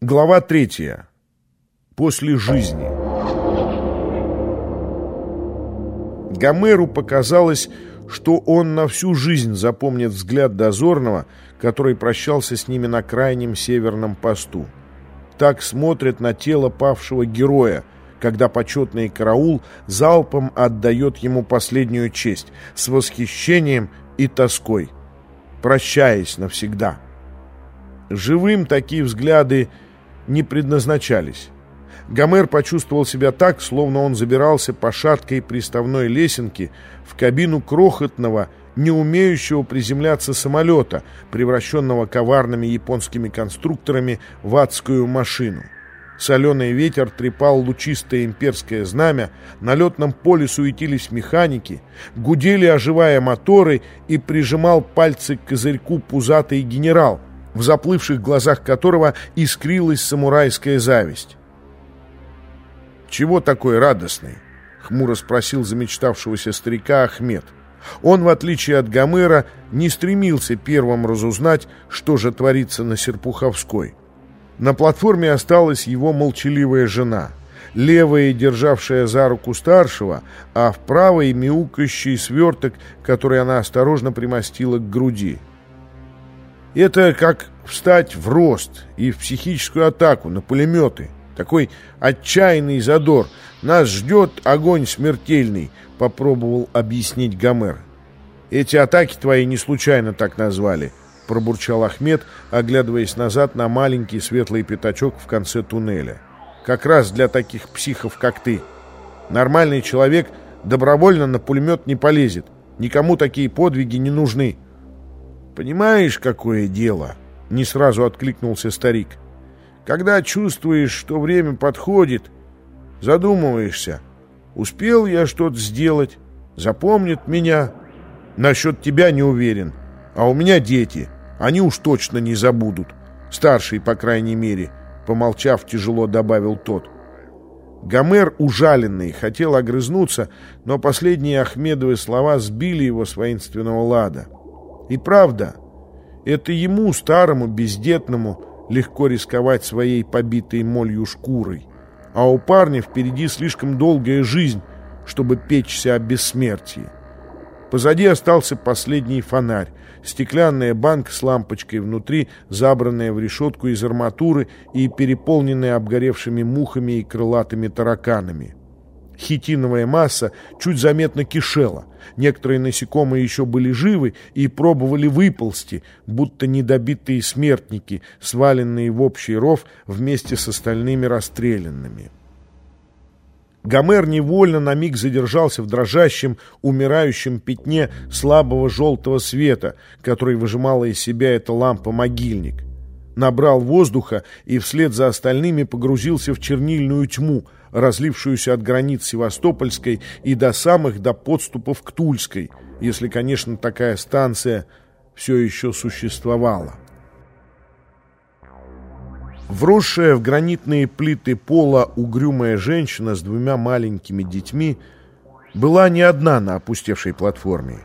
Глава третья. После жизни. Гомеру показалось, что он на всю жизнь запомнит взгляд дозорного, который прощался с ними на крайнем северном посту. Так смотрят на тело павшего героя, когда почетный караул залпом отдает ему последнюю честь, с восхищением и тоской, прощаясь навсегда. Живым такие взгляды не предназначались. Гомер почувствовал себя так, словно он забирался по шаткой приставной лесенке в кабину крохотного, не умеющего приземляться самолета, превращенного коварными японскими конструкторами в адскую машину. Соленый ветер трепал лучистое имперское знамя, на летном поле суетились механики, гудели, оживая моторы, и прижимал пальцы к козырьку пузатый генерал, в заплывших глазах которого искрилась самурайская зависть. «Чего такой радостный?» — хмуро спросил замечтавшегося старика Ахмед. Он, в отличие от Гомера, не стремился первым разузнать, что же творится на Серпуховской. На платформе осталась его молчаливая жена, левая, державшая за руку старшего, а в правой мяукающий сверток, который она осторожно примостила к груди. Это как встать в рост и в психическую атаку на пулеметы. Такой отчаянный задор. Нас ждет огонь смертельный, попробовал объяснить Гомер. Эти атаки твои не случайно так назвали, пробурчал Ахмед, оглядываясь назад на маленький светлый пятачок в конце туннеля. Как раз для таких психов, как ты. Нормальный человек добровольно на пулемет не полезет. Никому такие подвиги не нужны. «Понимаешь, какое дело?» — не сразу откликнулся старик. «Когда чувствуешь, что время подходит, задумываешься, успел я что-то сделать, запомнит меня. Насчет тебя не уверен, а у меня дети, они уж точно не забудут. Старший, по крайней мере», — помолчав, тяжело добавил тот. Гомер, ужаленный, хотел огрызнуться, но последние Ахмедовы слова сбили его с воинственного лада. И правда, это ему, старому, бездетному, легко рисковать своей побитой молью шкурой. А у парня впереди слишком долгая жизнь, чтобы печься о бессмертии. Позади остался последний фонарь, стеклянная банка с лампочкой внутри, забранная в решетку из арматуры и переполненная обгоревшими мухами и крылатыми тараканами. Хитиновая масса чуть заметно кишела. Некоторые насекомые еще были живы и пробовали выползти, будто недобитые смертники, сваленные в общий ров вместе с остальными расстрелянными. Гомер невольно на миг задержался в дрожащем, умирающем пятне слабого желтого света, который выжимала из себя эта лампа-могильник. Набрал воздуха и вслед за остальными погрузился в чернильную тьму – разлившуюся от границ Севастопольской и до самых до подступов к Тульской, если, конечно, такая станция все еще существовала. Вросшая в гранитные плиты пола угрюмая женщина с двумя маленькими детьми была не одна на опустевшей платформе.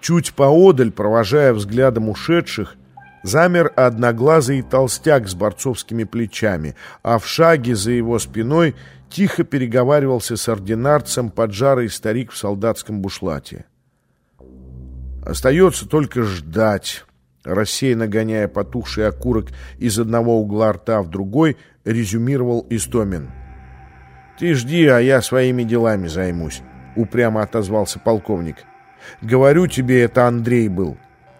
Чуть поодаль, провожая взглядом ушедших, замер одноглазый толстяк с борцовскими плечами, а в шаге за его спиной тихо переговаривался с ординарцем поджарый старик в солдатском бушлате. Остается только ждать. Рассеянно гоняя потухший окурок из одного угла рта в другой, резюмировал Истомин. «Ты жди, а я своими делами займусь», — упрямо отозвался полковник. «Говорю тебе, это Андрей был,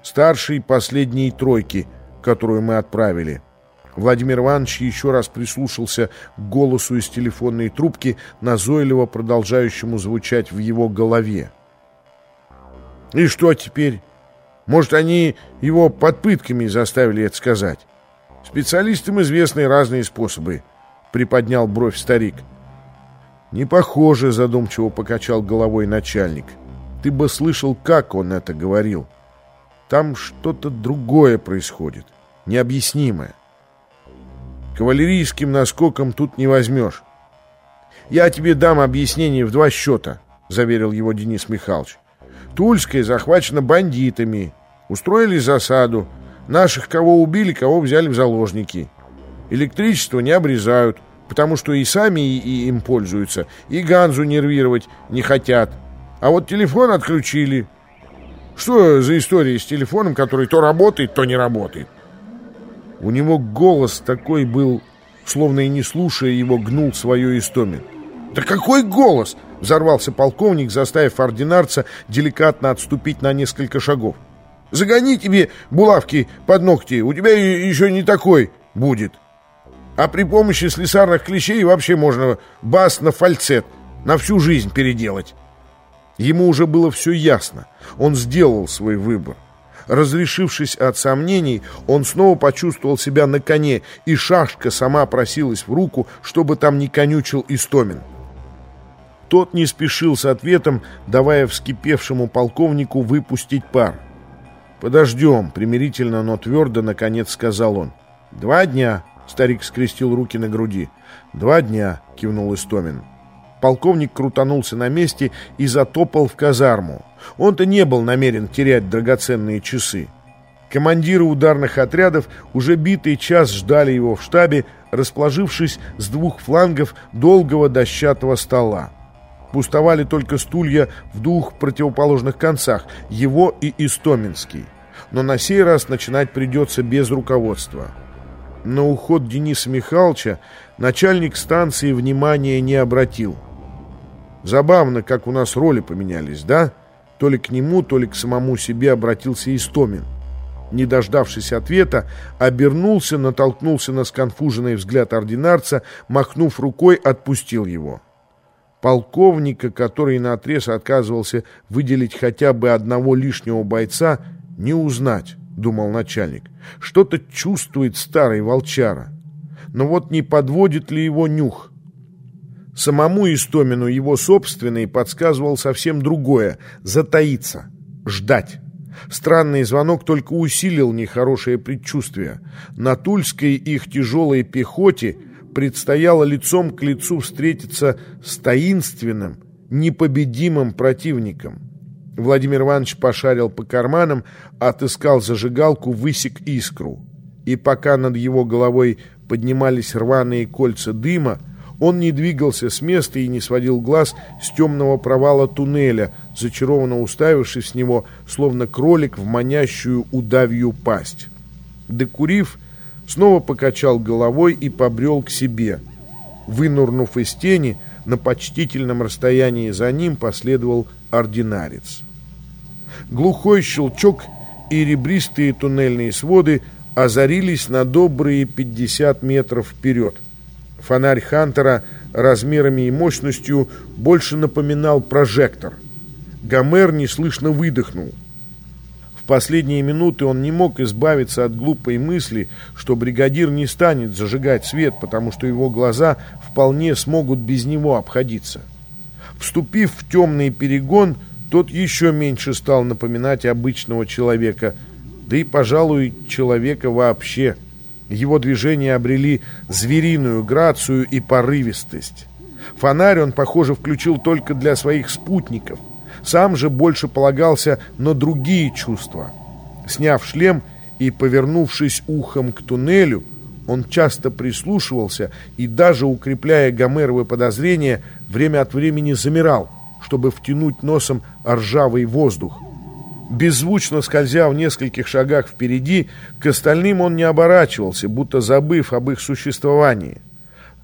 старший последней тройки, которую мы отправили». Владимир Иванович еще раз прислушался к голосу из телефонной трубки, назойливо продолжающему звучать в его голове. «И что теперь? Может, они его под пытками заставили это сказать? Специалистам известны разные способы», — приподнял бровь старик. «Не похоже», — задумчиво покачал головой начальник. «Ты бы слышал, как он это говорил. Там что-то другое происходит, необъяснимое. Кавалерийским наскоком тут не возьмешь. «Я тебе дам объяснение в два счета», — заверил его Денис Михайлович. «Тульская захвачена бандитами. Устроили засаду. Наших кого убили, кого взяли в заложники. Электричество не обрезают, потому что и сами и, и им пользуются, и Ганзу нервировать не хотят. А вот телефон отключили. Что за история с телефоном, который то работает, то не работает? У него голос такой был, словно и не слушая его, гнул свое Истомин. «Да какой голос!» — взорвался полковник, заставив ординарца деликатно отступить на несколько шагов. «Загони тебе булавки под ногти, у тебя еще не такой будет!» А при помощи слесарных клещей вообще можно бас на фальцет на всю жизнь переделать. Ему уже было все ясно. Он сделал свой выбор. Разрешившись от сомнений, он снова почувствовал себя на коне, и шашка сама просилась в руку, чтобы там не конючил Истомин. Тот не спешил с ответом, давая вскипевшему полковнику выпустить пар. «Подождем», — примирительно, но твердо, наконец сказал он. «Два дня. Старик скрестил руки на груди. «Два дня», — кивнул Истомин. Полковник крутанулся на месте и затопал в казарму. Он-то не был намерен терять драгоценные часы. Командиры ударных отрядов уже битый час ждали его в штабе, расположившись с двух флангов долгого дощатого стола. Пустовали только стулья в двух противоположных концах, его и Истоминский. Но на сей раз начинать придется без руководства. На уход Дениса Михайловича начальник станции внимания не обратил. Забавно, как у нас роли поменялись, да? То ли к нему, то ли к самому себе обратился Истомин. Не дождавшись ответа, обернулся, натолкнулся на сконфуженный взгляд ординарца, махнув рукой, отпустил его. Полковника, который наотрез отказывался выделить хотя бы одного лишнего бойца, не узнать думал начальник. Что-то чувствует старый волчара. Но вот не подводит ли его нюх? Самому Истомину его собственный подсказывал совсем другое — затаиться, ждать. Странный звонок только усилил нехорошее предчувствие. На Тульской их тяжелой пехоте предстояло лицом к лицу встретиться с таинственным, непобедимым противником — Владимир Иванович пошарил по карманам, отыскал зажигалку, высек искру. И пока над его головой поднимались рваные кольца дыма, он не двигался с места и не сводил глаз с темного провала туннеля, зачарованно уставившись с него, словно кролик в манящую удавью пасть. Докурив, снова покачал головой и побрел к себе. Вынурнув из тени, на почтительном расстоянии за ним последовал ординарец. Глухой щелчок и ребристые туннельные своды озарились на добрые 50 метров вперед. Фонарь Хантера размерами и мощностью больше напоминал прожектор. Гомер неслышно выдохнул. В последние минуты он не мог избавиться от глупой мысли, что бригадир не станет зажигать свет, потому что его глаза вполне смогут без него обходиться. Вступив в темный перегон, тот еще меньше стал напоминать обычного человека, да и, пожалуй, человека вообще. Его движения обрели звериную грацию и порывистость. Фонарь он, похоже, включил только для своих спутников. Сам же больше полагался на другие чувства. Сняв шлем и повернувшись ухом к туннелю, он часто прислушивался и даже, укрепляя Гомеровы подозрения, время от времени замирал – чтобы втянуть носом ржавый воздух. Беззвучно скользя в нескольких шагах впереди, к остальным он не оборачивался, будто забыв об их существовании.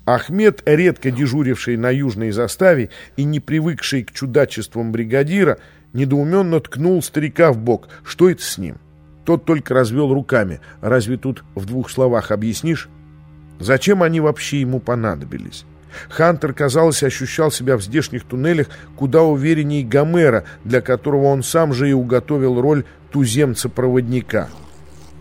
Ахмед, редко дежуривший на южной заставе и не привыкший к чудачествам бригадира, недоуменно ткнул старика в бок. Что это с ним? Тот только развел руками. Разве тут в двух словах объяснишь? Зачем они вообще ему понадобились? Хантер, казалось, ощущал себя в здешних туннелях куда увереннее Гомера, для которого он сам же и уготовил роль туземца-проводника.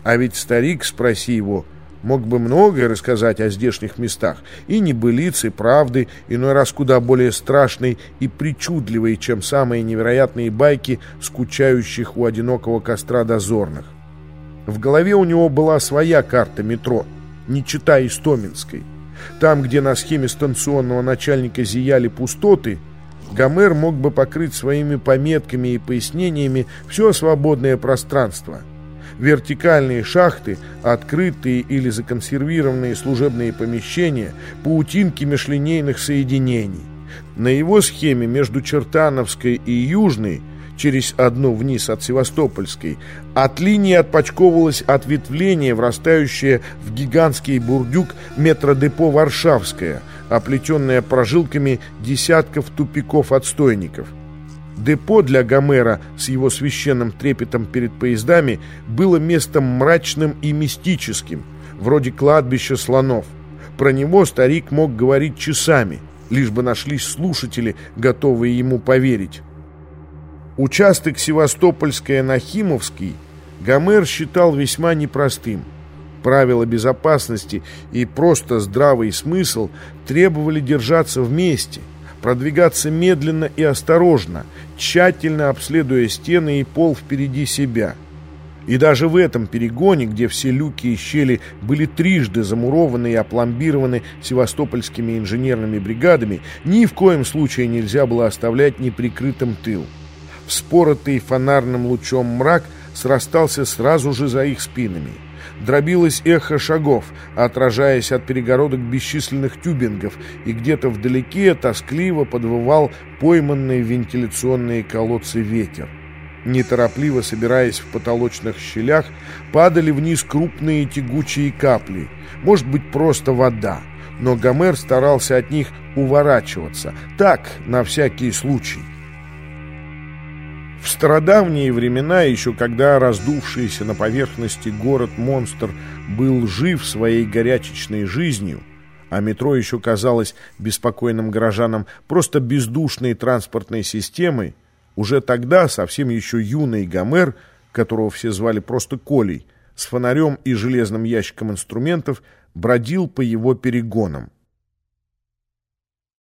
А ведь старик, спроси его, мог бы многое рассказать о здешних местах, и небылицы, правды, иной раз куда более страшной и причудливой, чем самые невероятные байки скучающих у одинокого костра дозорных. В голове у него была своя карта метро, не читая Истоминской. Там, где на схеме станционного начальника зияли пустоты, Гомер мог бы покрыть своими пометками и пояснениями все свободное пространство. Вертикальные шахты, открытые или законсервированные служебные помещения, паутинки межлинейных соединений. На его схеме между Чертановской и Южной – через одну вниз от Севастопольской, от линии отпочковывалось ответвление, врастающее в гигантский бурдюк метродепо Варшавское, оплетенное прожилками десятков тупиков-отстойников. Депо для Гомера с его священным трепетом перед поездами было местом мрачным и мистическим, вроде кладбища слонов. Про него старик мог говорить часами, лишь бы нашлись слушатели, готовые ему поверить. Участок Севастопольская-Нахимовский Гомер считал весьма непростым. Правила безопасности и просто здравый смысл требовали держаться вместе, продвигаться медленно и осторожно, тщательно обследуя стены и пол впереди себя. И даже в этом перегоне, где все люки и щели были трижды замурованы и опломбированы севастопольскими инженерными бригадами, ни в коем случае нельзя было оставлять неприкрытым тыл. Вспоротый фонарным лучом мрак срастался сразу же за их спинами. Дробилось эхо шагов, отражаясь от перегородок бесчисленных тюбингов, и где-то вдалеке тоскливо подвывал пойманные вентиляционные колодцы ветер. Неторопливо собираясь в потолочных щелях, падали вниз крупные тягучие капли. Может быть, просто вода. Но Гомер старался от них уворачиваться. Так, на всякий случай. В стародавние времена, еще когда раздувшийся на поверхности город-монстр был жив своей горячечной жизнью, а метро еще казалось беспокойным горожанам просто бездушной транспортной системой, уже тогда совсем еще юный Гомер, которого все звали просто Колей, с фонарем и железным ящиком инструментов бродил по его перегонам.